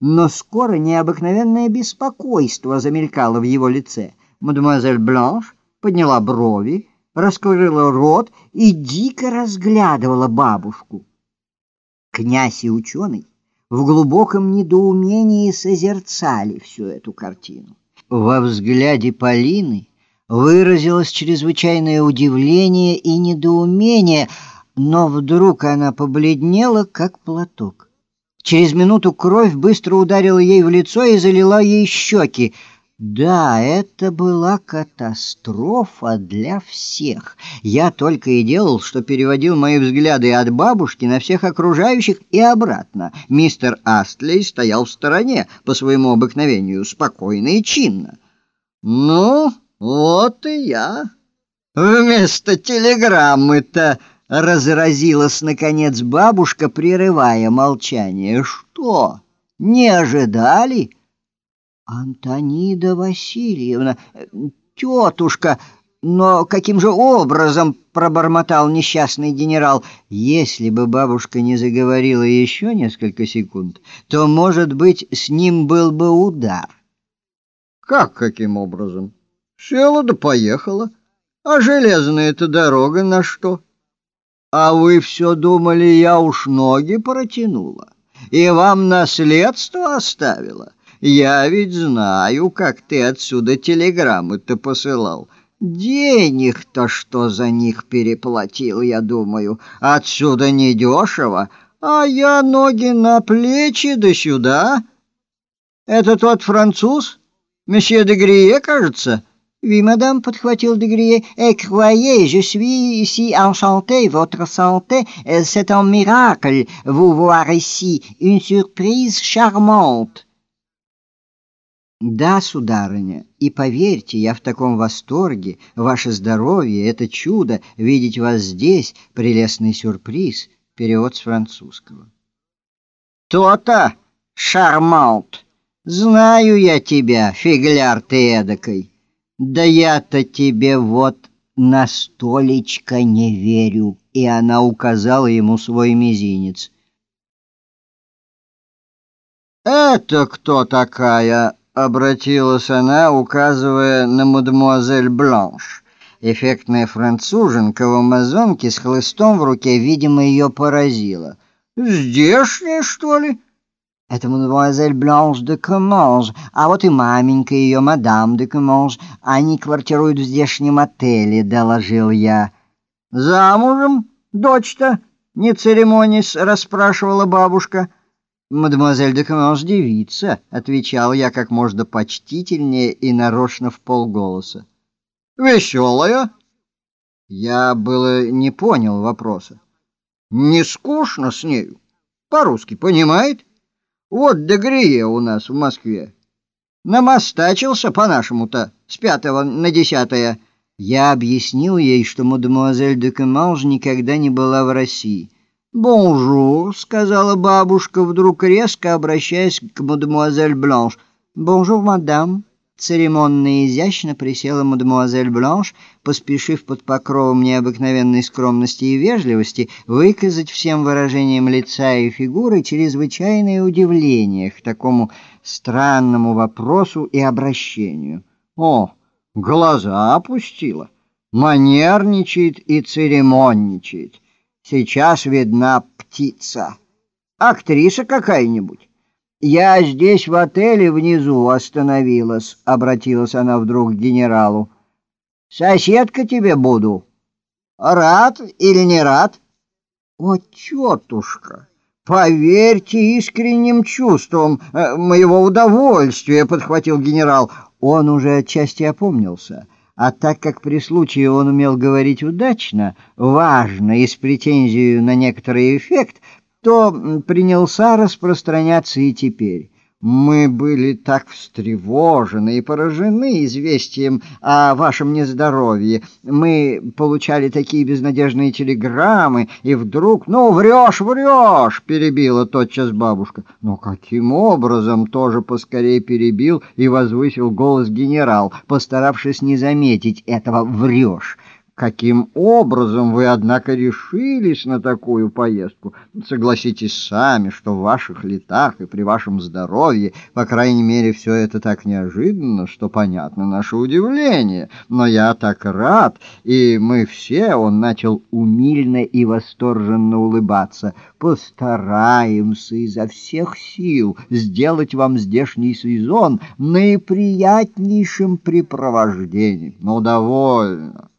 Но скоро необыкновенное беспокойство замелькало в его лице. Мадемуазель Бланш подняла брови, раскрыла рот и дико разглядывала бабушку. Князь и ученый в глубоком недоумении созерцали всю эту картину. Во взгляде Полины выразилось чрезвычайное удивление и недоумение, но вдруг она побледнела, как платок. Через минуту кровь быстро ударила ей в лицо и залила ей щеки. Да, это была катастрофа для всех. Я только и делал, что переводил мои взгляды от бабушки на всех окружающих и обратно. Мистер Астлей стоял в стороне, по своему обыкновению, спокойно и чинно. «Ну, вот и я. Вместо телеграммы-то...» Разразилась, наконец, бабушка, прерывая молчание. «Что, не ожидали?» Антонида Васильевна, тетушка, но каким же образом, пробормотал несчастный генерал, если бы бабушка не заговорила еще несколько секунд, то, может быть, с ним был бы удар. Как каким образом? Села да поехала. А железная-то дорога на что? А вы все думали, я уж ноги протянула и вам наследство оставила? Я ведь знаю, как ты отсюда телеграммы-то посылал. Денег-то что за них переплатил, я думаю. Отсюда недешево, а я ноги на плечи да сюда. Это тот француз? Месье де Грие, кажется?» «Oui, madame», — подхватил Дегрие, «et croyez, je suis ici enchanté, votre santé, c'est un miracle, vous voir ici, une surprise charmante». Да, сударыня, и поверьте, я в таком восторге, ваше здоровье — это чудо, видеть вас здесь, прелестный сюрприз, перевод с французского. То-то, шармант, знаю я тебя, фигляр ты эдакой. Да я-то тебе вот на столечко не верю, и она указала ему свой мизинец. «Это кто такая?» обратилась она, указывая на мадемуазель Бланш. Эффектная француженка в амазонке с хлыстом в руке, видимо, ее поразила. «Здешняя, что ли?» «Это мадемуазель Бланш де Команж, а вот и маменька ее, мадам де Команж. Они квартируют в здешнем отеле», — доложил я. «Замужем, дочь-то?» — не церемонясь, расспрашивала бабушка. «Мадемуазель де Каманж девица», — отвечал я как можно почтительнее и нарочно в полголоса. «Веселая?» Я было не понял вопроса. «Не скучно с нею? По-русски понимает? Вот Де-Грие у нас в Москве. Намастачился по-нашему-то с пятого на десятое». Я объяснил ей, что мадемуазель де Команж никогда не была в России. «Bonjour», — сказала бабушка, вдруг резко обращаясь к мадемуазель Бланш. «Bonjour, madame». Церемонно и изящно присела мадемуазель Бланш, поспешив под покровом необыкновенной скромности и вежливости выказать всем выражением лица и фигуры чрезвычайное удивление к такому странному вопросу и обращению. «О, глаза опустила, манерничает и церемонничает». Сейчас видна птица. Актриса какая-нибудь. Я здесь в отеле внизу остановилась, обратилась она вдруг к генералу. Соседка тебе буду. Рад или не рад? О, тетушка, поверьте искренним чувствам э, моего удовольствия, подхватил генерал. Он уже отчасти опомнился. А так как при случае он умел говорить удачно, важно и с претензией на некоторый эффект, то принялся распространяться и теперь. Мы были так встревожены и поражены известием о вашем нездоровье. Мы получали такие безнадежные телеграммы, и вдруг... «Ну, врешь, врешь!» — перебила тотчас бабушка. «Но каким образом?» — тоже поскорее перебил и возвысил голос генерал, постаравшись не заметить этого «врешь». Каким образом вы, однако, решились на такую поездку? Согласитесь сами, что в ваших летах и при вашем здоровье, по крайней мере, все это так неожиданно, что понятно наше удивление. Но я так рад, и мы все, он начал умильно и восторженно улыбаться, постараемся изо всех сил сделать вам здешний сезон наиприятнейшим препровождением. Ну, довольно.